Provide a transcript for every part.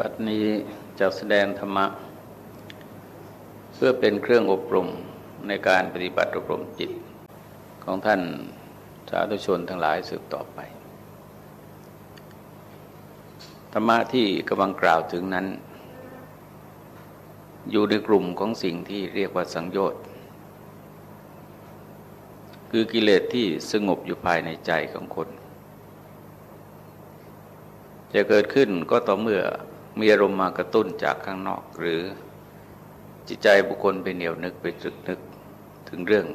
บัดนี้จะแสดงธรรมะ เพื่อเป็นเครื่องอบรมในการปฏิบัติอบรมจิต ของท่านสาธุชนทั้งหลายสืบต่อไป ธรรมะที่กำลังกล่าวถึงนั้น อยู่ในกลุ่มของสิ่งที่เรียกว่าสังโยชน์ คือกิเลสที่สงบอยู่ภายในใจของคนจะเกิดขึ้นก็ต่อเมื่อ มีอารมณ์มากระตุ้นจากข้างนอก หรือจิตใจบุคคลไปเหนียวนึกไปตรึกนึกถึงเรื่อง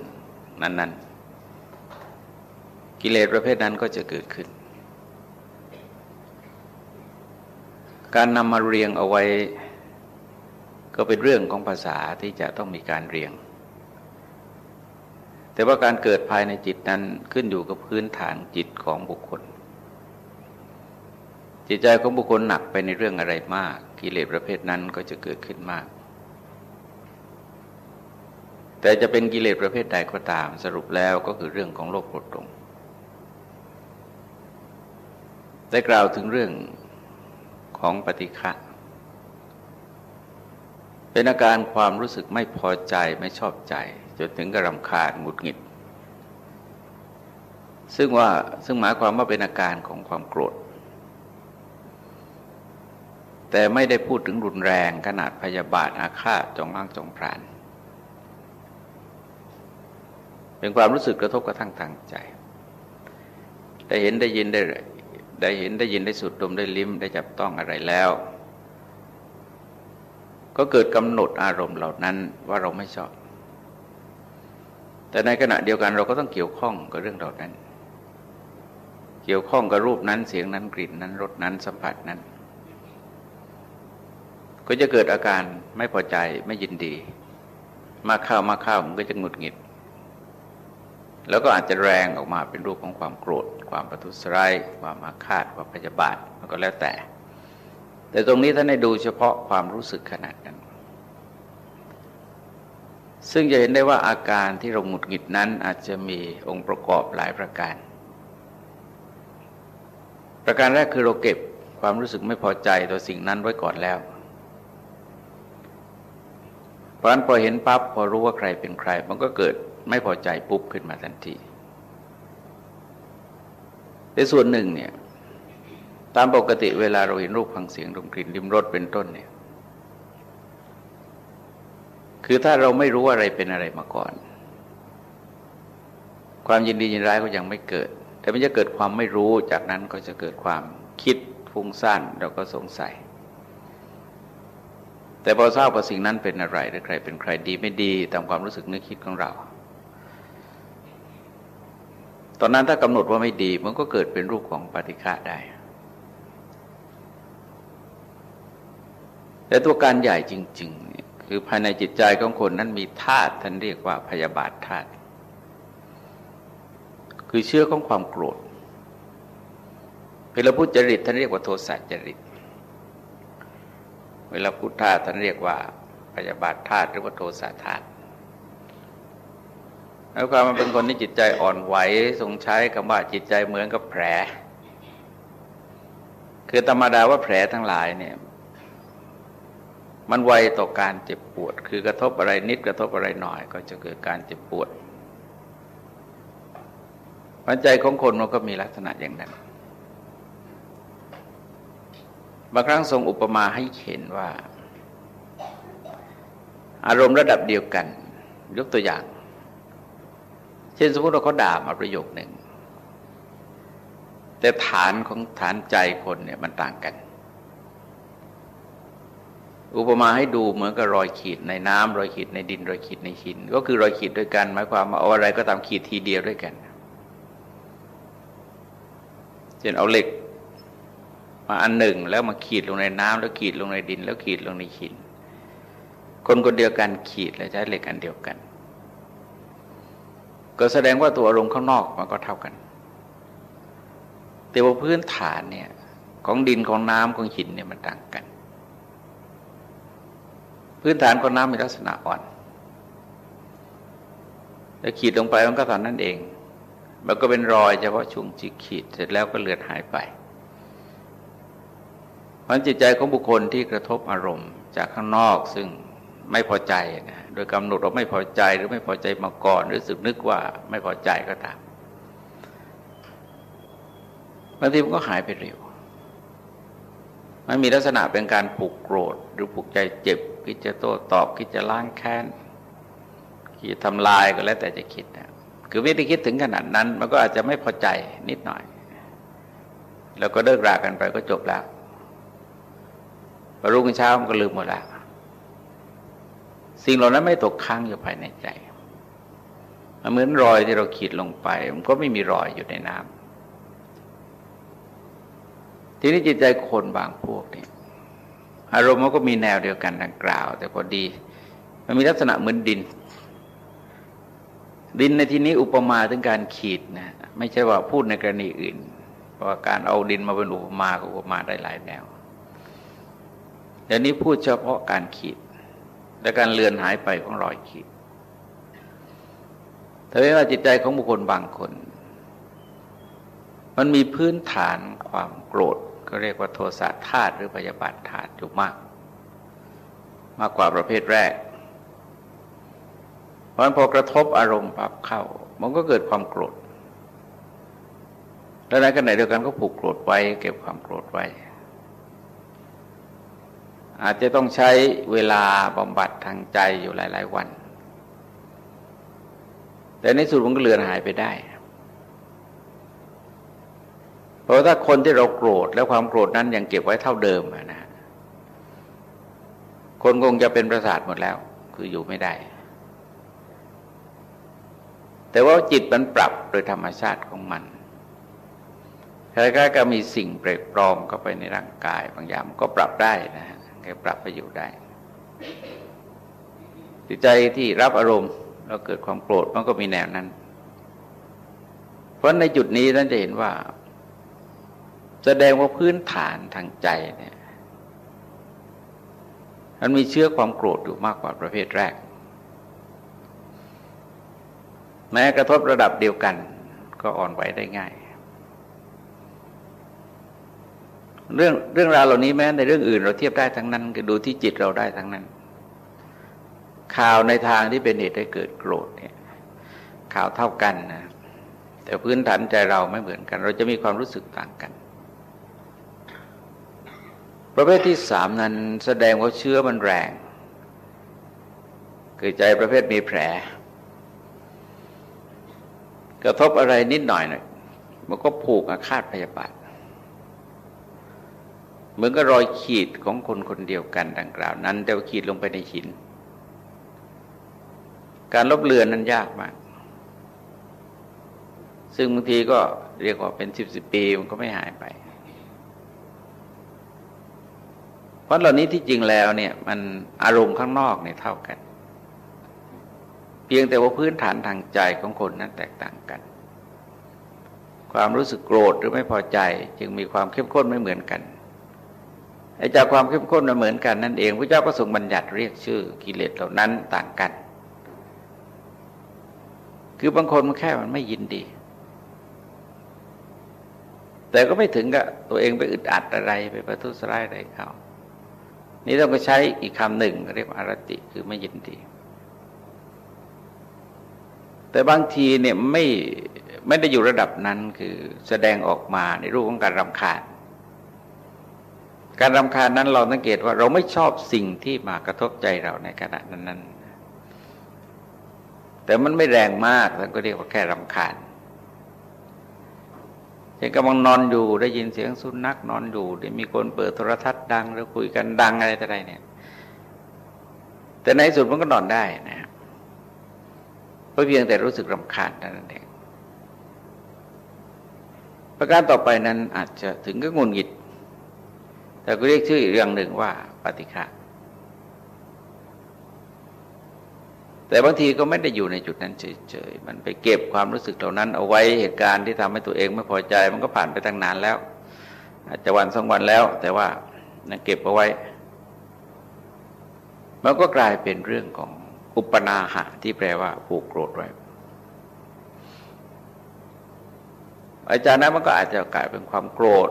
นั้น ๆ กิเลสประเภทนั้นก็จะเกิดขึ้น การนำมาเรียงเอาไว้ ก็เป็นเรื่องของภาษาที่จะต้องมีการเรียง แต่ว่าการเกิดภายในจิตนั้นขึ้นอยู่กับพื้นฐานจิตของบุคคล จิตใจของบุคคลหนักไปในเรื่องอะไรมาก กิเลสประเภทนั้นก็จะเกิดขึ้นมาก แต่จะเป็นกิเลสประเภทใดก็ตามสรุปแล้วก็คือเรื่องของโลภโกรธหลงได้กล่าวถึงเรื่องของปฏิฆะเป็นอาการความรู้สึกไม่พอใจไม่ชอบใจจนถึงกระรำคาญหงุดหงิด ซึ่งว่าซึ่งหมายความว่าเป็นอาการของความโกรธ แต่ไม่ได้พูดถึงรุนแรงขนาดพยาบาทอาฆาตจองล้างจองพราน เป็นความรู้สึกกระทบกระทั่งทางใจ ได้เห็นได้ยินได้ได้เห็นได้ยินได้สุดดมได้ลิ้มได้จับต้องอะไรแล้ว ก็เกิดกำหนดอารมณ์เหล่านั้นว่าเราไม่ชอบ แต่ในขณะเดียวกันเราก็ต้องเกี่ยวข้องกับเรื่องเหล่านั้น เกี่ยวข้องกับรูปนั้นเสียงนั้นกลิ่นนั้นรสนั้นสัมผัสนั้น ก็จะเกิดอาการไม่พอใจไม่ยินดี มากเข้ามากเข้ามันก็จะหงุดหงิด แล้วก็อาจจะแรงออกมาเป็นรูปของความโกรธ ความประทุษร้ายความมาคาดความพยาบาทมันก็แล้วแต่ แต่ตรงนี้ท่านให้ดูเฉพาะความรู้สึกขนาดนั้นซึ่งจะเห็นได้ว่าอาการที่เราหงุดหงิดนั้นอาจจะมีองค์ประกอบหลายประการ ประการแรกคือเราเก็บความรู้สึกไม่พอใจต่อสิ่งนั้นไว้ก่อนแล้ว ราะนั้นพอเห็นปั๊บพอรู้ว่าใครเป็นใคร มันก็เกิดไม่พอใจปุ๊บขึ้นมาทันทีในส่วนหนึ่งเนี่ยตามปกติเวลาเราเห็นรูปฟังเสียงดมกลิ่นริมรสเป็นต้นเนี่ย คือถ้าเราไม่รู้อะไรเป็นอะไรมาก่อน ความยินดียินร้ายก็ยังไม่เกิด แต่มันจะเกิดความไม่รู้จากนั้นก็จะเกิดความคิดฟุ้งซ่านเราก็สงสัย แต่พอทราบว่าสิ่งนั้นเป็นอะไรหรือใครเป็นใครดีไม่ดีตามความรู้สึกนึกคิดของเรา ตอนนั้นถ้ากำหนดว่าไม่ดี มันก็เกิดเป็นรูปของปฏิฆะได้ แต่ตัวการใหญ่จริงๆ คือภายในจิตใจของคนนั้นมีธาตุท่านเรียกว่าพยาบาทธาตุคือเชื่อของความโกรธเวลาพูดจริตท่านเรียกว่าโทสะจริต เวลาพุทธาท่านเรียกว่าพยาบาทธาตุหรือว่าโทสะธาตุแล้วความมันเป็นคนที่จิตใจอ่อนไหวทรงใช้คำว่าจิตใจเหมือนกับแผล คือธรรมดาว่าแผลทั้งหลายเนี่ย มันไวต่อการเจ็บปวด คือกระทบอะไรนิดกระทบอะไรหน่อย ก็จะเกิดการเจ็บปวดหัวใจของคนมันก็มีลักษณะอย่างนั้น บางครั้งทรงอุปมาให้เห็นว่า อารมณ์ระดับเดียวกัน ยกตัวอย่าง เช่นสมมติว่าเขาด่ามาประโยคหนึ่ง แต่ฐานของฐานใจคนเนี่ยมันต่างกัน อุปมาให้ดูเหมือนกับรอยขีดในน้ำรอยขีดในดินรอยขีดในหิน ก็คือรอยขีดด้วยกันหมายความว่าเอาอะไรก็ตามขีดทีเดียวด้วยกัน เช่นเอาเหล็ก มาอันหนึ่งแล้วมาขีดลงในน้ำแล้วขีดลงในดิน แล้วขีดลงในหิน คนคนเดียวกันขีดและใช้เหล็กอันเดียวกัน ก็แสดงว่าตัวอารมณ์ข้างนอกมันก็เท่ากัน แต่ว่าพื้นฐานเนี่ยของดินของน้ำของหินเนี่ยมันต่างกัน พื้นฐานของน้ำมีลักษณะอ่อนแล้วขีดลงไปมันก็ตอนนั้นเอง มันก็เป็นรอยเฉพาะช่วงจิกขีดเสร็จแล้วก็เลือดหายไป เพราะจิตใจของบุคคลที่กระทบอารมณ์ จากข้างนอกซึ่งไม่พอใจนะโดยกำหนดว่าไม่พอใจหรือไม่พอใจมาก่อน หรือสึกนึกว่าไม่พอใจก็ตามบางทีมันก็หายไปเร็ว มันมีลักษณะเป็นการผูกโกรธ หรือผูกใจเจ็บคิดจะโต้ตอบคิดจะล้างแค้นคิดจะทำลายก็แล้วแต่จะคิดนะคือไม่ได้คิดถึงขนาดนั้น มันก็อาจจะไม่พอใจนิดหน่อย แล้วก็เลิกรากันไปก็จบแล้ว อรุ่งเช้ามันก็ลืมหมดแล้วสิ่งเหล่านั้นไม่ตกค้างอยู่ภายในใจมันเหมือนรอยที่เราขีดลงไป มันก็ไม่มีรอยอยู่ในน้ำทีนี้จิตใจคนบางพวกเนี่ยอารมณ์มันก็มีแนวเดียวกันดังกล่าว แต่พอดี มันมีลักษณะเหมือนดิน ดินในที่นี้อุปมาถึงการขีดนะไม่ใช่ว่าพูดในกรณีอื่น เพราะการเอาดินมาเป็นอุปมาก็อุปมาได้หลายแนว เดี๋ยวนี้พูดเฉพาะการขีด และการเลือนหายไปของรอยขีดแต่ว่าจิตใจของบุคคลบางคน มันมีพื้นฐานความโกรธ ก็เรียกว่าโทสะธาตุหรือพยาบาทธาตุอยู่มาก มากกว่าประเภทแรก เพราะมันพอกระทบอารมณ์ปับเข้า มันก็เกิดความโกรธ แล้วในขณะเดียวกันก็ผูกโกรธไว้ เก็บความโกรธไว้ อาจจะต้องใช้เวลาบำบัดทางใจอยู่หลาย ๆ วัน แต่ในสุดมันก็เลือนหายไปได้ เพราะถ้าคนที่เราโกรธแล้วความโกรธนั้นยังเก็บไว้เท่าเดิมนะคนคงจะเป็นประสาทหมดแล้ว คืออยู่ไม่ได้ แต่ว่าจิตมันปรับโดยธรรมชาติของมันคล้ายๆกับมีสิ่งเปรกปลอมเข้าไปในร่างกาย บางอย่างก็ปรับได้นะฮะ แกปรับไปอยู่ได้จิตใจที่รับอารมณ์เราเกิดความโกรธมันก็มีแนวนั้น เพราะในจุดนี้ท่านจะเห็นว่า แสดงว่าพื้นฐานทางใจเนี่ยมันมีเชื้อความโกรธอยู่มากกว่าประเภทแรก แม้กระทบระดับเดียวกัน ก็อ่อนไหวได้ง่าย เรื่องเรื่องราวเหล่านี้แม้ในเรื่องอื่น เราเทียบได้ทั้งนั้นก็ดูที่จิตเราได้ทั้งนั้น ข่าวในทางที่เป็นเหตุให้เกิดโกรธเนี่ยข่าวเท่ากันนะแต่พื้นฐานใจเราไม่เหมือนกัน เราจะมีความรู้สึกต่างกัน ประเภทที่สามนั้นแสดงว่าเชื้อมันแรงคือใจประเภทมีแผล กระทบอะไรนิดหน่อยหน่อยมันก็ผูกอาฆาตพยาบาท เหมือนกับรอยขีดของคนคนเดียวกันดังกล่าวนั้น แต่ว่าขีดลงไปในหิน การลบเลือนนั้นยากมาก ซึ่งบางทีก็เรียกว่าเป็นสิบสิบปีมันก็ไม่หายไป เพราะเหล่านี้ที่จริงแล้วเนี่ย มันอารมณ์ข้างนอกเนี่ยเท่ากัน เพียงแต่ว่าพื้นฐานทางใจของคนนั้นแตกต่างกัน ความรู้สึกโกรธหรือไม่พอใจ จึงมีความเข้มข้นไม่เหมือนกัน ไอ้จากความเข้มข้นมันเหมือนกันนั่นเองพระเจ้าก็ทรงบัญญัติเรียกชื่อกิเลสเหล่านั้นต่างกัน คือบางคนมันแค่มันไม่ยินดี แต่ก็ไม่ถึงกับตัวเองไปอึดอัดอะไรไปประทุษร้ายอะไรเขานี่ต้องไปใช้อีกคำหนึ่ง เรียกว่าอารติคือไม่ยินดี แต่บางทีเนี่ยไม่ไม่ได้อยู่ระดับนั้นคือแสดงออกมาในรูปของการรำคาญ การรำคาญนั้นเราสังเกตว่าเราไม่ชอบสิ่งที่มากระทบใจเราในขณะนั้นๆ แต่มันไม่แรงมากเราก็เรียกว่าแค่รำคาญเช่นกำลังนอนอยู่ได้ยินเสียงสุนัขนอนอยู่ได้มีคนเปิดโทรทัศน์ดังแล้วคุยกันดังอะไรต่ออะไรเนี่ย แต่ในสุดมันก็นอนได้นะเพราะเพียงแต่รู้สึกรำคาญนั่นเองประการต่อไปนั้นอาจจะถึงก็งุนหงิด แต่ก็เรียกชื่ออีกเรื่องหนึ่งว่าปฏิฆะแต่บางทีก็ไม่ได้อยู่ในจุดนั้นเฉยๆ มันไปเก็บความรู้สึกเหล่านั้น เอาไว้เหตุการณ์ที่ทำให้ตัวเองไม่พอใจ มันก็ผ่านไปตั้งนานแล้ว อาจจะวันสองวันแล้ว แต่ว่านันเก็บเอาไว้ มันก็กลายเป็นเรื่องของอุปนาหะที่แปลว่าผูกโกรธไว้อาจารย์นั้นมันก็อาจจะกลายเป็นความโกรธ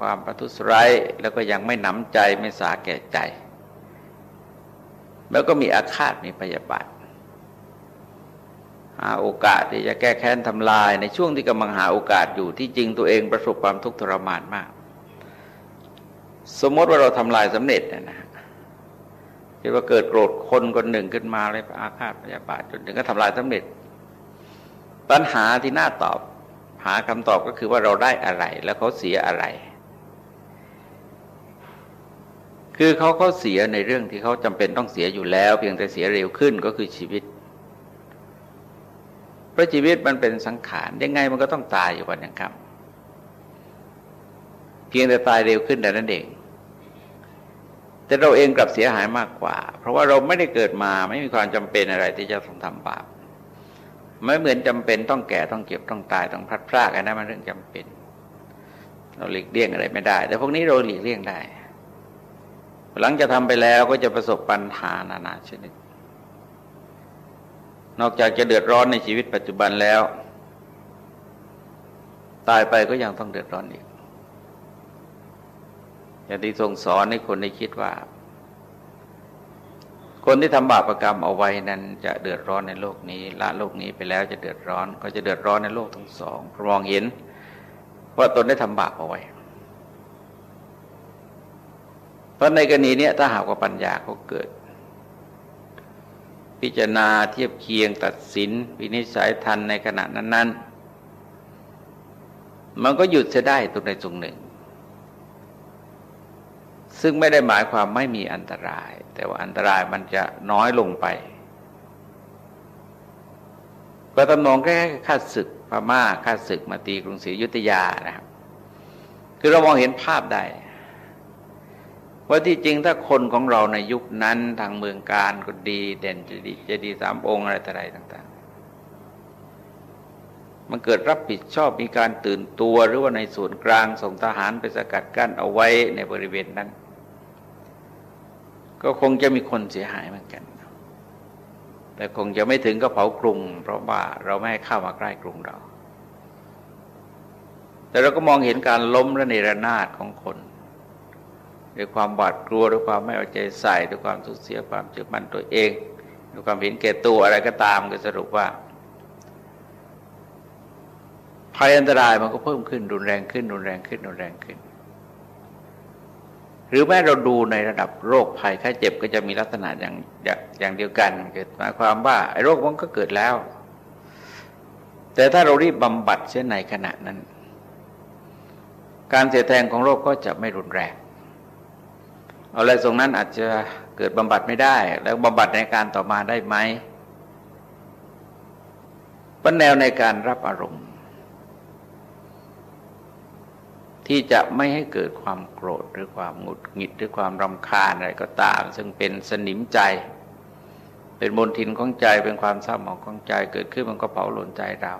ความประทุษร้ายแล้วก็ยังไม่หนำใจไม่สาแก่ใจ แล้วก็มีอาฆาตมีพยาบาทหาโอกาสที่จะแก้แค้นทำลายในช่วงที่กำลังหาโอกาสอยู่ที่จริงตัวเองประสบความทุกข์ทรมานมาก สมมติว่าเราทำลายสำเร็จนะนะที่ว่าเกิดโกรธคนคนหนึ่งขึ้นมาเลยอาฆาตพยาบาทจนถึงก็ทำลายสำเร็จ ปัญหาที่น่าตอบหาคำตอบก็คือว่าเราได้อะไร แล้วเขาเสียอะไร คือเขาเขาเสียในเรื่องที่เขาจำเป็นต้องเสียอยู่แล้ว เพียงแต่เสียเร็วขึ้นก็คือชีวิต เพราะชีวิตมันเป็นสังขารยังไงมันก็ต้องตายอยู่วันยังครับเพียงแต่ตายเร็วขึ้นแต่นั้นเอง แต่เราเองกลับเสียหายมากกว่า เพราะว่าเราไม่ได้เกิดมาไม่มีความจำเป็นอะไรที่จะต้องทำบาปไม่เหมือนจำเป็นต้องแก่ต้องเก็บต้องตายต้องพลัดพรากอันนั้นมันเรื่องจำเป็น เราหลีกเลี่ยงอะไรไม่ได้ แต่พวกนี้เราหลีกเลี่ยงได้ หลังจะทำไปแล้วก็จะประสบปัญหานานาชนิด นอกจากจะเดือดร้อนในชีวิตปัจจุบันแล้ว ตายไปก็ยังต้องเดือดร้อนอีก อย่างที่ทรงสอนให้คนได้คิดว่า คนที่ทำบาปรกรรมเอาไว้นั้นจะเดือดร้อนในโลกนี้ละโลกนี้ไปแล้วจะเดือดร้อน ก็จะเดือดร้อนในโลกทั้งสองเพราะมองเห็นว่าตนได้ทำบาปเอาไว้ เพราะในกรณีนี้ถ้าหากว่าปัญญาเขาเกิด พิจารณาเทียบเคียงตัดสิน วินิจฉัยทันในขณะนั้น ๆ มันก็หยุดจะได้ตรงใดตรงหนึ่ง ซึ่งไม่ได้หมายความไม่มีอันตราย แต่ว่าอันตรายมันจะน้อยลงไปก็ตำนองแค่ข้าศึกพม่าข้าศึกมาตีกรุงศรีอยุธยานะครับ คือเรามองเห็นภาพได้ ว่าที่จริงถ้าคนของเราในยุคนั้นทางเมืองการก็ดีเด่นจะดีจะดีสามองค์อะไรต่ออะไรต่าง ๆ มันเกิดรับผิดชอบมีการตื่นตัวหรือว่าในส่วนกลางส่งทหารไปสกัดกั้นเอาไว้ในบริเวณนั้น ก็คงจะมีคนเสียหายเหมือนกันแต่คงจะไม่ถึงกับเผากรุง เพราะว่าเราไม่ให้เข้ามาใกล้กรุงเรา แต่เราก็มองเห็นการล้มระเนระนาดของคน ด้วยความบาดกลัวด้วยความไม่เอาใจใส่ด้วยความสูญเสียความเชื่อมั่นตัวเองด้วยความเห็นแก่ตัวอะไรก็ตามก็สรุปว่าภัยอันตรายมันก็เพิ่มขึ้นรุนแรงขึ้นรุนแรงขึ้นรุนแรงขึ้น หรือแม้เราดูในระดับโรคภัยไข้เจ็บก็จะมีลักษณะอย่างอย่างเดียวกันเกิดหมายความว่าไอ้โรคมันก็เกิดแล้ว แต่ถ้าเรารีบบำบัดเช่นในขณะนั้น การเสียแทงของโรคก็จะไม่รุนแรง อะไรตรงนั้นอาจจะเกิดบำบัดไม่ได้ แล้วบำบัดในการต่อมาได้ไหมปัญแนวในการรับอารมณ์ ที่จะไม่ให้เกิดความโกรธหรือความหงุดหงิดหรือความรำคาญอะไรก็ตาม ซึ่งเป็นสนิมใจ เป็นมลทินของใจเป็นความเศร้าหมองของใจ เกิดขึ้นมันก็เผาหล่นใจเรา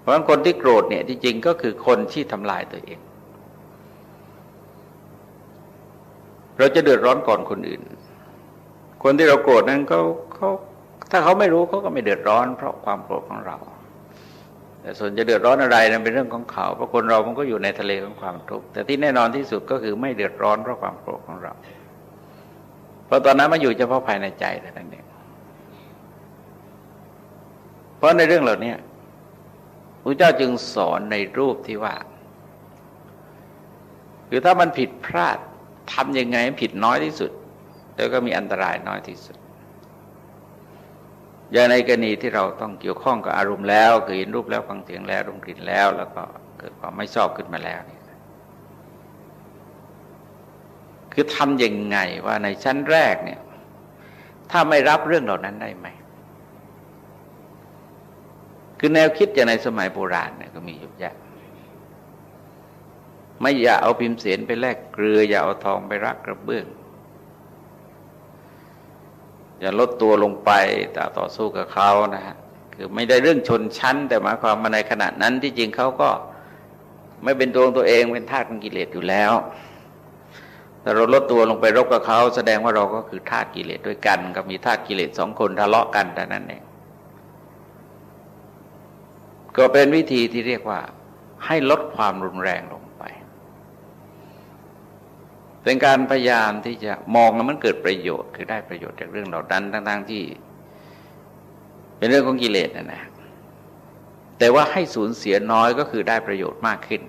เพราะคนที่โกรธเนี่ยที่จริงก็คือคนที่ทำลายตัวเอง เราจะเดือดร้อนก่อนคนอื่น คนที่เราโกรธนั้นเขาเขาถ้าเขาไม่รู้เขาก็ไม่เดือดร้อน เพราะความโกรธของเรา แต่ส่วนจะเดือดร้อนอะไรนั้นเป็นเรื่องของเขาเพราะคนเรามันก็อยู่ในทะเลของความทุกข์แต่ที่แน่นอนที่สุดก็คือไม่เดือดร้อนเพราะความโกรธของเรา เพราะตอนนั้นมันอยู่เฉพาะภายในใจแต่นั้นเองเพราะในเรื่องเหล่านี้พระเจ้าจึงสอนในรูปที่ว่า คือถ้ามันผิดพลาด ทำยังไงผิดน้อยที่สุด แล้วก็มีอันตรายน้อยที่สุด อย่างในกรณีที่เราต้องเกี่ยวข้องกับอารมณ์แล้วคือเห็นรูปแล้วฟังเสียงแล้วดมกลิ่นแล้ว แล้วก็เกิดความไม่ชอบขึ้นมาแล้วนี่คือทำยังไงว่าในชั้นแรกเนี่ย ถ้าไม่รับเรื่องเหล่านั้นได้ไหมคือแนวคิดอย่างในสมัยโบราณเนี่ยก็มีอยู่เยอะ ไม่อย่าเอาพิมพ์เสียนไปแลกเกลือ อย่าเอาทองไปรักกระเบื้อง อย่าลดตัวลงไปแต่ต่อสู้กับเขานะฮะคือไม่ได้เรื่องชนชั้น แต่หมายความมาในขณะนั้นที่จริงเขาก็ไม่เป็นตัวตัวเองเป็นทาสของกิเลสอยู่แล้ว แต่เราลดตัวลงไปรบกับเขาแสดงว่าเราก็คือทาสกิเลสด้วยกันก็มีทาสกิเลสสองคนทะเลาะกันแต่นั้นเองก็เป็นวิธีที่เรียกว่าให้ลดความรุนแรงลง เป็นการพยายามที่จะมองแล้วมันเกิดประโยชน์ คือได้ประโยชน์จากเรื่องเหล่านั้นทั้งๆที่ เป็นเรื่องของกิเลสนะนะแต่ว่าให้สูญเสียน้อยก็คือได้ประโยชน์มากขึ้น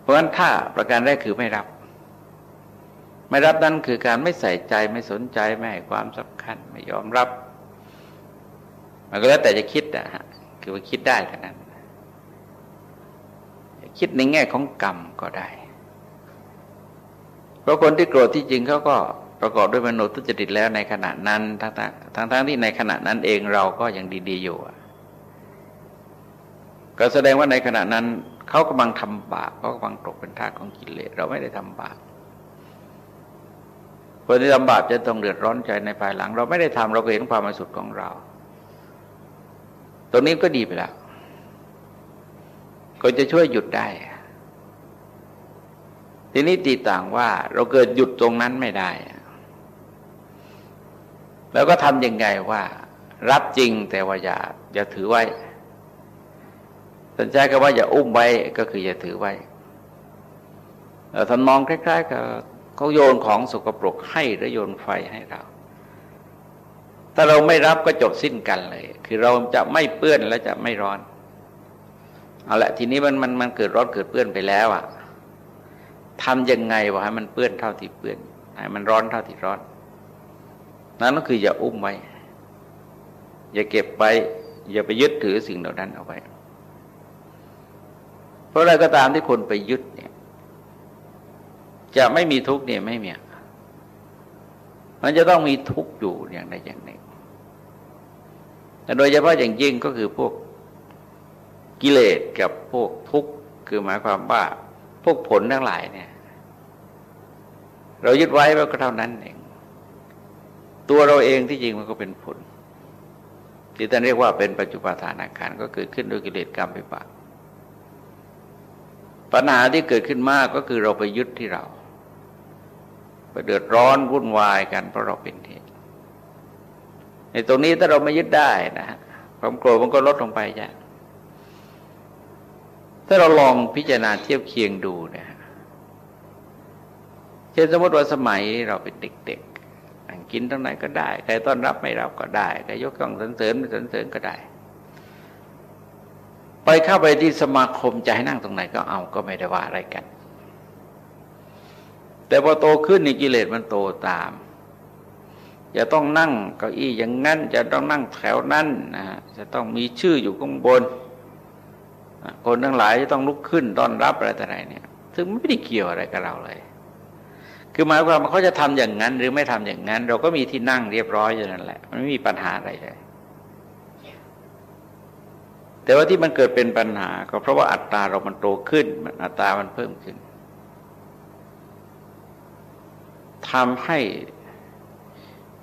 เพราะฉะนั้นถ้าประการแรกคือไม่รับ ไม่รับนั่นคือการไม่ใส่ใจไม่สนใจไม่ให้ความสำคัญไม่ยอมรับ มันก็แล้วแต่จะคิดนะฮะคือว่าคิดได้แต่นั้น คิดในแง่ของกรรมก็ได้ เพราะคนที่โกรธที่จริงเขาก็ประกอบด้วยมโนทุจริตแล้วในขณะนั้นทั้งทั้งทั้งที่ในขณะนั้นเองเราก็ยังดีๆอยู่ก็แสดงว่าในขณะนั้นเขากำลังทำบาปเขากำลังตกเป็นทาสของกิเลสเราไม่ได้ทำบาปคนที่ทำบาปจะต้องเดือดร้อนใจในภายหลัง เราไม่ได้ทำเราก็เห็นความบริสุทธิ์ของเรา ตรงนี้ก็ดีไปแล้ว ก็จะช่วยหยุดได้ ทีนี้ตีต่างว่าเราเกิดหยุดตรงนั้นไม่ได้ แล้วก็ทำยังไงว่า รับจริงแต่ว่าอย่าอย่าถือไว้สัญญาก็ว่าอย่าอุ้มไว้ก็คืออย่าถือไว้ทำนองคล้ายๆกับเขาโยนของสกปรกให้หรือโยนไฟให้เรา ถ้าเราไม่รับก็จบสิ้นกันเลย คือเราจะไม่เปื้อนและจะไม่ร้อน เอาละทีนี้มันมันมันเกิดร้อนเกิดเปื้อนไปแล้วอะ่ะทำยังไงวะให้มันเปื้อนเท่าที่เปื้อนให้มันร้อนเท่าที่ร้อน นั่นก็คืออย่าอุ้มไว้ อย่าเก็บไปอย่าไปยึดถือสิ่งเหล่านั้นเอาไว้ เพราะอะไรก็ตามที่คนไปยึดเนี่ย จะไม่มีทุกข์เนี่ยไม่มีมันจะต้องมีทุกข์อยู่อย่างใดอย่างหนึ่งแต่โดยเฉพาะอย่างยิ่งก็คือพวก กิเลสกับพวกทุกข์คือหมายความว่าพวกผลทั้งหลายเนี่ย เรายึดไว้ก็เท่านั้นเอง ตัวเราเองที่จริงมันก็เป็นผล ที่ท่านเรียกว่าเป็นปัจจุบันฐานาการก็เกิดขึ้นโดยกิเลสกรรมไปบากปัญหาที่เกิดขึ้นมากก็คือเราไปยึดที่เรา ไปเดือดร้อนวุ่นวายกันเพราะเราเป็นเหตุในตรงนี้ถ้าเราไม่ยึดได้นะฮะความโกรธมันก็ลดลงไปจ้ะ ถ้าเราลองพิจารณาเทียบเคียงดูเนี่ยเช่นสมมติว่าสมัยเราเป็นเด็กๆกินตรงไหนก็ได้ ใครต้อนรับไม่รับก็ได้ ใครยกย่องสรรเสริญไม่สรรเสริญก็ได้ ไปเข้าไปที่สมาคมจะให้นั่งตรงไหนก็เอาก็ไม่ได้ว่าอะไรกัน แต่พอโตขึ้นในกิเลสมันโตตามจะต้องนั่งเก้าอี้อย่างนั้น จะต้องนั่งแถวนั้นนะฮะจะต้องมีชื่ออยู่ข้างบน คนทั้งหลายจะต้องลุกขึ้นต้อนรับอะไรแต่ไหนเนี่ย ซึ่งไม่ได้เกี่ยวอะไรกับเราเลย คือหมายความว่าเขาจะทำอย่างนั้น หรือไม่ทำอย่างนั้น เราก็มีที่นั่งเรียบร้อยอยู่นั่นแหละ มันไม่มีปัญหาอะไรเลยแต่ว่าที่มันเกิดเป็นปัญหา ก็เพราะว่าอัตราเรามันโตขึ้นอัตรามันเพิ่มขึ้นทำให้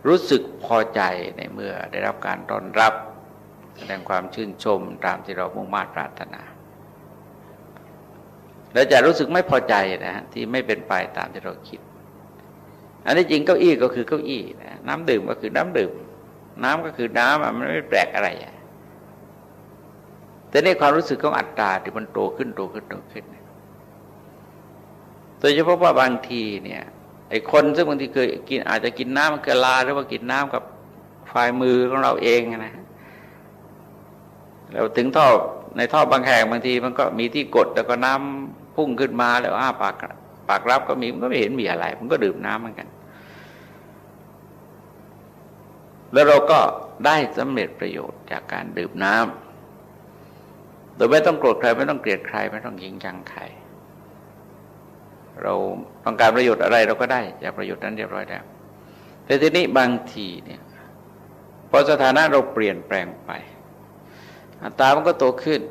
รู้สึกพอใจในเมื่อได้รับการต้อนรับ แสดงความชื่นชมตามที่เรามุ่งมา่ปรารถนา แล้วจะรู้สึกไม่พอใจนะฮะที่ไม่เป็นไปตามที่เราคิด อันนี้จริงเก้าอี้ก็คือเก้าอี้นะน้ำดื่มก็คือน้ำดื่ม น้ำก็คือน้ำมันไม่แปลกอะไรแต่ในความรู้สึกของอัตตาที่มันโตขึ้นโตขึ้นโตขึ้นโดยเฉพาะว่าบางทีเนี่ยไอ้คนซึ่งบางทีเคยกินอาจจะกินน้ำกะลาหรือว่ากินน้ำกับฝ่ายมือของเราเองนะแล้วถึงท่อในท่อบางแห่งบางทีมันก็มีที่กดแล้วก็น้ำ พุ่งขึ้นมาแล้วอ้าปากปากรับก็มีมันก็ไม่เห็นมีอะไร มันก็ดื่มน้ำเหมือนกัน แล้วเราก็ได้สำเร็จประโยชน์จากการดื่มน้ำโดยไม่ต้องโกรธใครไม่ต้องเกลียดใคร ไม่ต้องยิงจังใคร เราต้องการประโยชน์อะไรเราก็ได้จากประโยชน์นั้นเรียบร้อยแล้วแต่ทีนี้บางทีเนี่ยพอสถานะเราเปลี่ยนแปลงไปอัตรามันก็โตขึ้น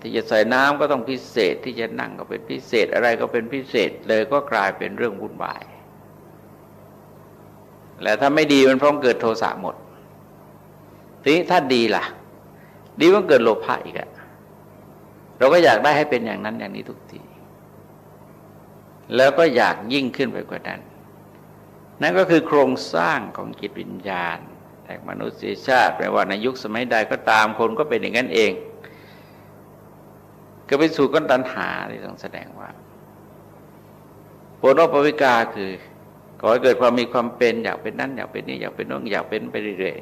ที่จะใส่น้ำก็ต้องพิเศษที่จะนั่งก็เป็นพิเศษอะไรก็เป็นพิเศษเลยก็กลายเป็นเรื่องวุ่นวายแล้วถ้าไม่ดีมันพร้อมเกิดโทสะหมดทีนี้ถ้าดีล่ะ ดีมันเกิดโลภะอีกอะเราก็อยากได้ให้เป็นอย่างนั้นอย่างนี้ทุกที แล้วก็อยากยิ่งขึ้นไปกว่านั้น นั่นก็คือโครงสร้างของจิตวิญญาณแตกมนุษยชาติแปลว่าในยุคสมัยใดก็ตามคนก็เป็นอย่างนั้นเอง ก็ไปสู่ก้นตัณหาที่ต้องแสดงว่าโพนปวิกาคือขอให้เกิดความมีความเป็นอยากเป็นนั่นอยากเป็นนี่อยากเป็นน้องอยากเป็นไปเรื่อย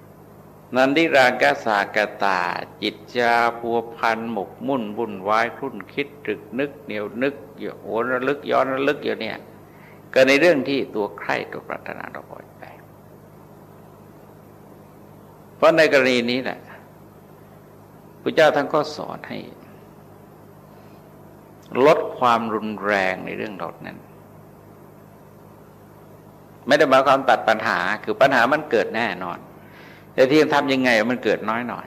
ๆนันทิรากาสากตา จิตจาพัวพันหมกมุ่นวุ่นวายครุ่นคิดตรึกนึกเหนียวนึกอยู่โหระลึกย้อนระลึกอยู่เนี่ยก็ในเรื่องที่ตัวใคร่ตัวปรารถนาเราพอใจเพราะในกรณีนี้แหละพระเจ้าท่านก็สอนให้ ลดความรุนแรงในเรื่องดอกนั้น ไม่ได้หมายความตัดปัญหา คือปัญหามันเกิดแน่นอน แต่ที่ทำยังไงมันเกิดน้อยหน่อย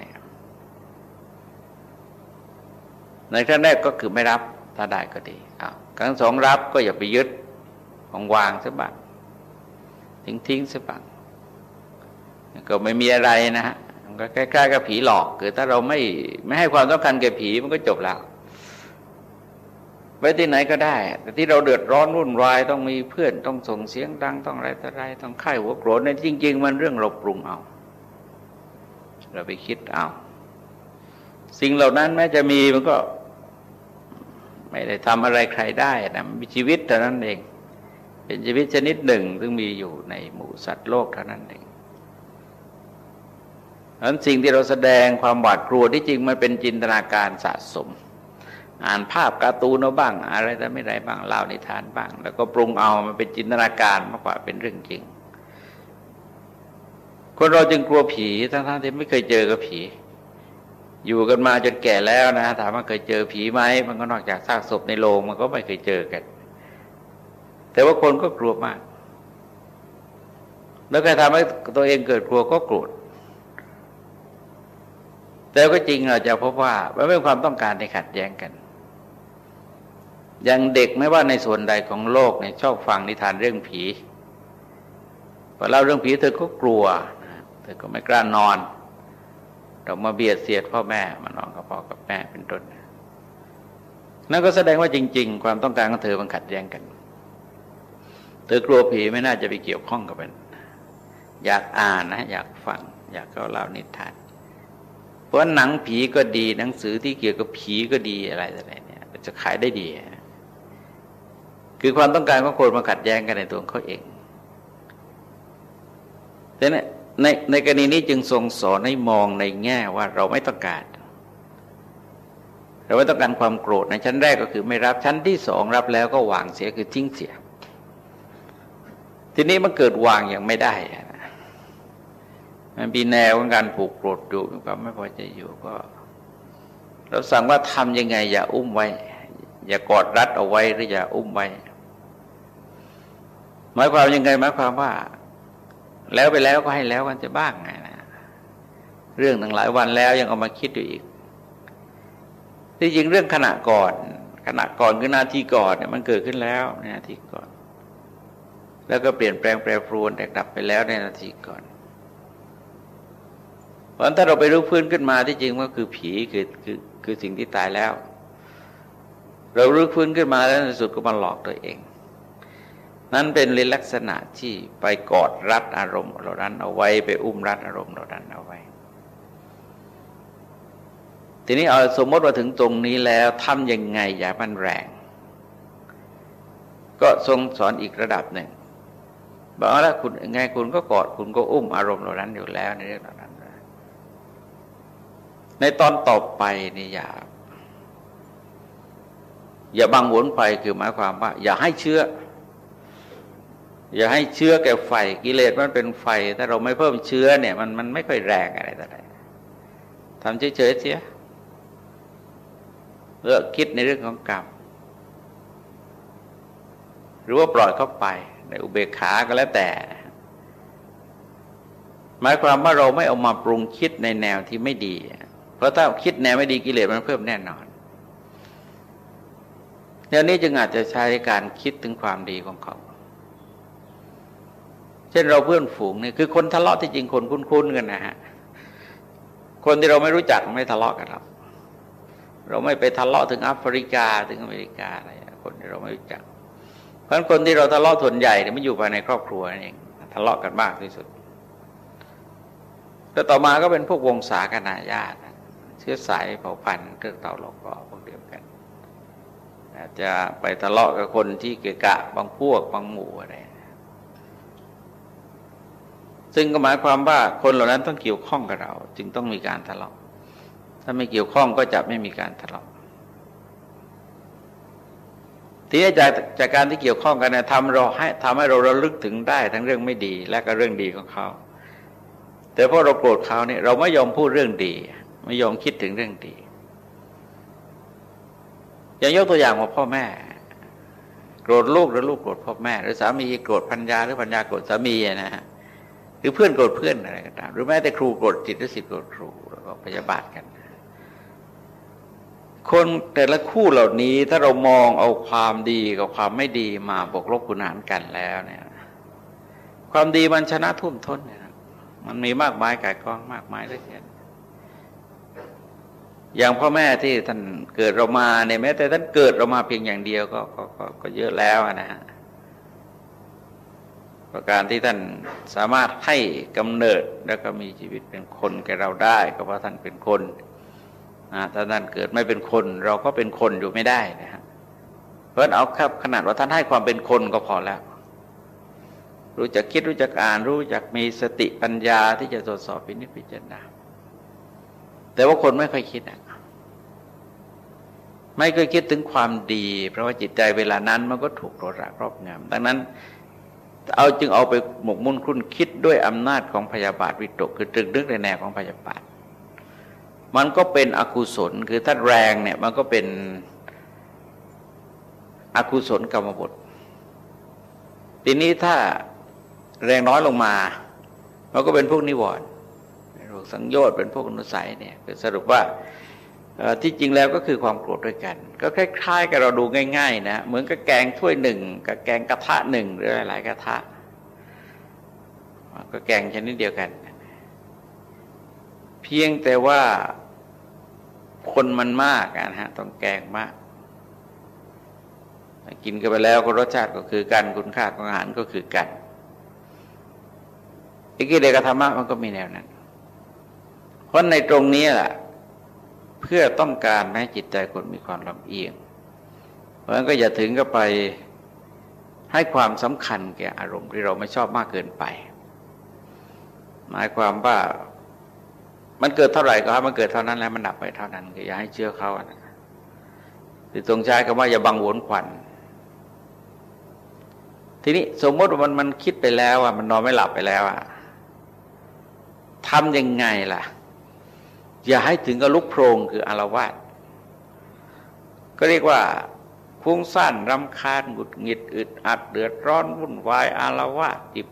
ในขั้นแรกก็คือไม่รับถ้าได้ก็ดีอ้าวครั้งสองรับก็อย่าไปยึดของวางซะบ้างทิ้งทิ้งซะบ้างก็ไม่มีอะไรนะฮะมันก็ใกล้ๆกับผีหลอก คือถ้าเราไม่ไม่ให้ความสำคัญแก่ผีมันก็จบแล้ว ไปที่ไหนก็ได้ แต่ที่เราเดือดร้อนวุ่นวายต้องมีเพื่อนต้องส่งเสียงดังต้องอะไรต่ออะไรต้องไข้หัวโกรธในจริง ๆ มันเรื่องเราปรุงเอา เราไปคิดเอา สิ่งเหล่านั้นแม้จะมีมันก็ ไม่ได้ทำอะไรใครได้นะมีชีวิตเท่านั้นเอง เป็นชีวิตชนิดหนึ่งซึ่งมีอยู่ในหมู่สัตว์โลกเท่านั้นเองนั้นสิ่งที่เราแสดงความหวาดกลัวที่จริงมันเป็นจินตนาการสะสม อ่านภาพการ์ตูนเอาบ้าง อะไรแต่ไม่ไรบ้างเล่านิทานบ้าง แล้วก็ปรุงเอามันเป็นจินตนาการมากกว่าเป็นเรื่องจริง คนเราจึงกลัวผีทั้งๆที่ไม่เคยเจอกับผี อยู่กันมาจนแก่แล้วนะถามว่าเคยเจอผีไหมมันก็นอกจากซากศพในโรงมันก็ไม่เคยเจอกัน แต่ว่าคนก็กลัวมาก แล้วใครทำให้ตัวเองเกิดกลัวก็โกรธแต่ก็จริงเราจะพบว่ามันเป็นความต้องการในขัดแย้งกัน อย่างเด็กไม่ว่าในส่วนใดของโลกเนี่ยชอบฟังนิทานเรื่องผีพอเล่าเรื่องผีเธอก็กลัวเธอก็ไม่กล้านอนเรามาเบียดเสียดพ่อแม่มานอนกับพ่อกับแม่เป็นต้นนั่นก็แสดงว่าจริง ๆ ความต้องการของเธอมันขัดแย้งกัน เธอกลัวผีไม่น่าจะไปเกี่ยวข้องกับมัน อยากอ่านนะอยากฟัง อยากเขาเล่านิทาน เพราะหนังผีก็ดีหนังสือที่เกี่ยวกับผีก็ดีอะไรอะไรเนี่ยจะขายได้ดี คือความต้องการของคนมาขัดแย้งกันในตัวเขาเองแต่ในในกรณีนี้จึงทรงสอนให้มองในแง่ว่าเราไม่ต้องการ เราไม่ต้องการความโกรธในชั้นแรกก็คือไม่รับชั้นที่สองรับแล้วก็วางเสียคือทิ้งเสีย ทีนี้มันเกิดวางอย่างไม่ได้มันมีแนวของการผูกโกรธอยู่ก็ไม่พอใจอยู่ก็ เราสั่งว่าทำยังไง อย่าอุ้มไว้ อย่ากอดรัดเอาไว้หรืออย่าอุ้มไว้ หมายความยังไงหมายความว่า แล้วไปแล้วก็ให้แล้วกันจะบ้างไงนะเรื่องตั้งหลายวันแล้วยังเอามาคิดอยู่อีกที่จริงเรื่องขณะก่อน ขณะก่อนคือนาทีก่อนเนี่ยมันเกิดขึ้นแล้วในนาทีก่อน แล้วก็เปลี่ยนแปลงแปรปรวนแตกดับไปแล้วในนาทีก่อนเพราะถ้าเราไปรู้พื้นขึ้นมาที่จริงว่าคือผีคือคือคือสิ่งที่ตายแล้ว เรารู้พื้นขึ้นมาแล้วในสุดก็มาหลอกตัวเอง นั้นเป็นลักษณะที่ไปกอดรัดอารมณ์เราดันเอาไว้ไปอุ้มรัดอารมณ์เราดันเอาไว้ ทีนี้เอาสมมติว่าถึงตรงนี้แล้วทำยังไงอย่ามันแรง ก็ทรงสอนอีกระดับหนึ่งบอกแล้วคุณไงคุณก็กอดคุณก็อุ้มอารมณ์เหล่านั้นอยู่แล้วในเรื่องเหล่านั้น ในตอนต่อไปนี่อย่า อย่าบังวนไปคือหมายความว่า อย่าให้เชื้อ อย่าให้เชื้อแก่ไฟกิเลสมันเป็นไฟ ถ้าเราไม่เพิ่มเชื้อเนี่ย มันมันไม่ค่อยแรงอะไรต่ออะไรทำเฉยๆเสียเลิกคิดในเรื่องของกรรมหรือว่าปล่อยเข้าไปในอุเบกขาก็แล้วแต่ หมายความว่าเราไม่เอามาปรุงคิดในแนวที่ไม่ดี เพราะถ้าคิดแนวไม่ดีกิเลสมันเพิ่มแน่นอนเดี๋ยวนี้จึงอาจจะใช้การคิดถึงความดีของเขา ช่นเราเพื่อนฝูงนี่คือคนทะเลาะที่จริงคนคุ้นๆกันนะฮะคนที่เราไม่รู้จักไม่ทะเลาะกันหรอกเราไม่ไปทะเลาะถึงแอฟริกาถึงอเมริกาอะไรคนที่เราไม่รู้จัก เพราะคนที่เราทะเลาะส่วนใหญ่เนี่ยมันอยู่ภายในครอบครัวนั่นเองทะเลาะกันมากที่สุดแล้วต่อมาก็เป็นพวกวงศาคณาญาติเชื้อสายเผ่าพันธุ์เครื่องเต่าหลอกกอพวกเดียวกันอาจจะไปทะเลาะกับคนที่เกะกะบางพวกบางหมู่อะไร ซึ่งก็หมายความว่าคนเหล่านั้นต้องเกี่ยวข้องกับเรา จึงต้องมีการทะเลาะถ้าไม่เกี่ยวข้องก็จะไม่มีการทะเลาะทีนี้จากจากการที่เกี่ยวข้องกันเนี่ยทำเราให้ทำให้เราระลึกถึงได้ทั้งเรื่องไม่ดีและก็เรื่องดีของเขา แต่พอเราโกรธเขาเนี่ยเราไม่ยอมพูดเรื่องดี ไม่ยอมคิดถึงเรื่องดี อย่างยกตัวอย่างว่าพ่อแม่ โกรธลูกหรือลูกโกรธพ่อแม่ หรือสามีโกรธพัญญาหรือพัญญาโกรธสามีนะฮะ รือเพื่อนโกรธเพื่อนอะไรก็ตาม หรือแม้แต่ครูโกรธจิตหรือสิทธิ์โกรธครูแล้วก็พยาบาทกัน คนแต่ละคู่เหล่านี้ถ้าเรามองเอาความดีกับความไม่ดีมาบกลบคุณหารกันแล้วเนี่ย ความดีมันชนะทุ่มท้นเนี่ยมันมีมากมายกายกองมากมายเลยเกินอย่างพ่อแม่ที่ท่านเกิดเรามาเนี่ยแม้แต่ท่านเกิดเรามาเพียงอย่างเดียวก็ก็ก็ก็เยอะแล้วนะฮะ ประการที่ท่านสามารถให้กำเนิดแล้วก็มีชีวิตเป็นคนแก่เราได้ก็เพราะท่านเป็นคนถ้าท่านเกิดไม่เป็นคนเราก็เป็นคนอยู่ไม่ได้นะฮะเพราะเอาครับขนาดว่าท่านให้ความเป็นคนก็พอแล้ว รู้จักคิดรู้จักอ่าน รู้จักมีสติปัญญาที่จะตรวจสอบพินิจพิจารณาแต่ว่าคนไม่ค่อยคิดอะไม่เคยคิดถึงความดี เพราะว่าจิตใจเวลานั้นมันก็ถูกโรระครอบงำดังนั้น เอาจึงเอาไปหมกมุ่นคุ้นคิดด้วยอำนาจของพยาบาทวิตกคือตรึกนึกในแนวของพยาบาท มันก็เป็นอกุศลคือถ้าแรงเนี่ยมันก็เป็นอกุศลกรรมบททีนี้ถ้าแรงน้อยลงมามันก็เป็นพวกนิวรณ์เป็นพวกสังโยชน์เป็นพวกอนุสัยเนี่ยคือสรุปว่า ที่จริงแล้วก็คือความโกรธด้วยกัน ก็คล้ายๆกับเราดูง่าย ๆ นะเหมือนกับแกงถ้วยหนึ่งกับแกงกระทะหนึ่งหรือหลายกระทะ ก็แกงชนิดเดียวกัน เพียงแต่ว่าคนมันมากนะฮะต้องแกงมาก กินกันไปแล้วก็รสชาติก็คือกันคุณค่าของอาหารก็คือกันอิกิเลสธรรมะมันก็มีแนวนั้น เพราะในตรงนี้แหละ เพื่อต้องการให้จิตใจคนมีความลำเอียง เพราะฉะนั้นก็อย่าถึงก็ไปให้ความสำคัญแก่อารมณ์ที่เราไม่ชอบมากเกินไป หมายความว่ามันเกิดเท่าไหร่ก็ให้มันเกิดเท่านั้นแล้วมันดับไปเท่านั้นอย่าให้เชื่อเขานะที่ตรงใช้คำว่าอย่าบังวนขวัญทีนี้สมมติว่ามันมันคิดไปแล้วอะมันนอนไม่หลับไปแล้วอะทำยังไงล่ะ อย่าให้ถึงกับลุกโพรงคืออารวาสก็เรียกว่าพุ่งสั้นรำคาญหงุดหงิดอึดอัดเดือดร้อนวุ่นวายอารวาสหยิบ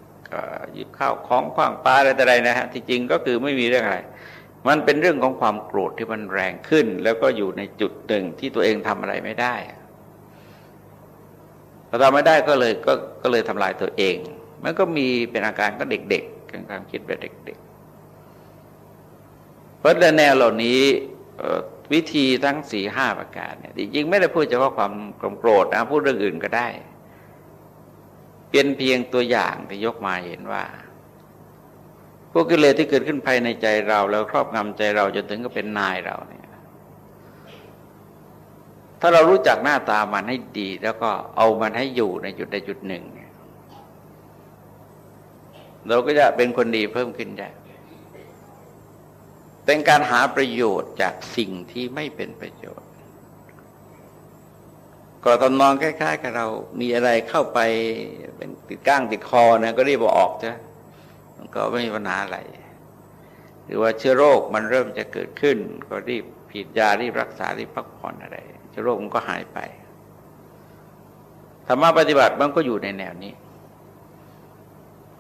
หยิบข้าวของขว้างปลาอะไรแต่ไรนะฮะที่จริงก็คือไม่มีเรื่องอะไร มันเป็นเรื่องของความโกรธที่มันแรงขึ้น แล้วก็อยู่ในจุดหนึ่งที่ตัวเองทำอะไรไม่ได้พอทำไม่ได้ก็เลยก็ก็เลยทำลายตัวเอง มันก็มีเป็นอาการก็เด็กๆการคิดแบบเด็ก ๆ เพราะแนวเหล่านี้วิธีทั้งสี่ห้าประการเนี่ยจริงๆไม่ได้พูดเฉพาะความโกรธนะพูดเรื่องอื่นก็ได้ เป็นเพียงตัวอย่างที่ยกมาเห็นว่าพวกกิเลสที่เกิดขึ้นภายในใจเรา แล้วครอบงำใจเราจนถึงก็เป็นนายเราเนี่ย ถ้าเรารู้จักหน้าตามันให้ดี แล้วก็เอามันให้อยู่ในจุดใดจุดหนึ่งเนี่ย เราก็จะเป็นคนดีเพิ่มขึ้นได้ เป็นการหาประโยชน์จากสิ่งที่ไม่เป็นประโยชน์ ก็ตอนนอนคล้ายๆกับเรา มีอะไรเข้าไปเป็นติดก้างติดคอนะก็รีบออกจ้ะมันก็ไม่มีปัญหาอะไร หรือว่าเชื้อโรคมันเริ่มจะเกิดขึ้น ก็รีบผิดยารีบรักษารีบพักผ่อนอะไรเชื้อโรคมันก็หายไปธรรมะปฏิบัติมันก็อยู่ในแนวนี้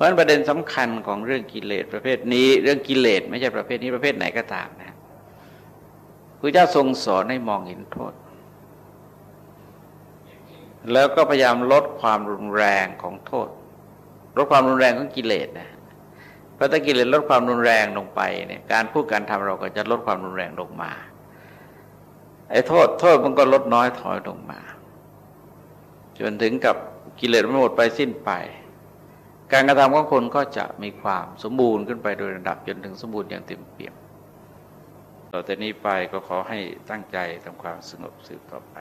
ราะฉะนั้นประเด็นสำคัญของเรื่องกิเลสประเภทนี้ เรื่องกิเลสไม่ใช่ประเภทนี้ประเภทไหนก็ตามนะพระเจ้าทรงสอนให้มองเห็นโทษ แล้วก็พยายามลดความรุนแรงของโทษ ลดความรุนแรงของกิเลสนะพราะถ้ากิเลสลดความรุนแรงลงไปเนี่ยการพูดการทำเราก็จะลดความรุนแรงลงมาไอ้โทษโทษมันก็ลดน้อยถอยลงมา จนถึงกับกิเลสมันหมดไปสิ้นไป การกระทำของคนก็จะมีความสมบูรณ์ขึ้นไปโดยระดับจนถึงสมบูรณ์อย่างเต็มเปี่ยม ต่อแต่นี้ไปก็ขอให้ตั้งใจทำความสงบสืบต่อไป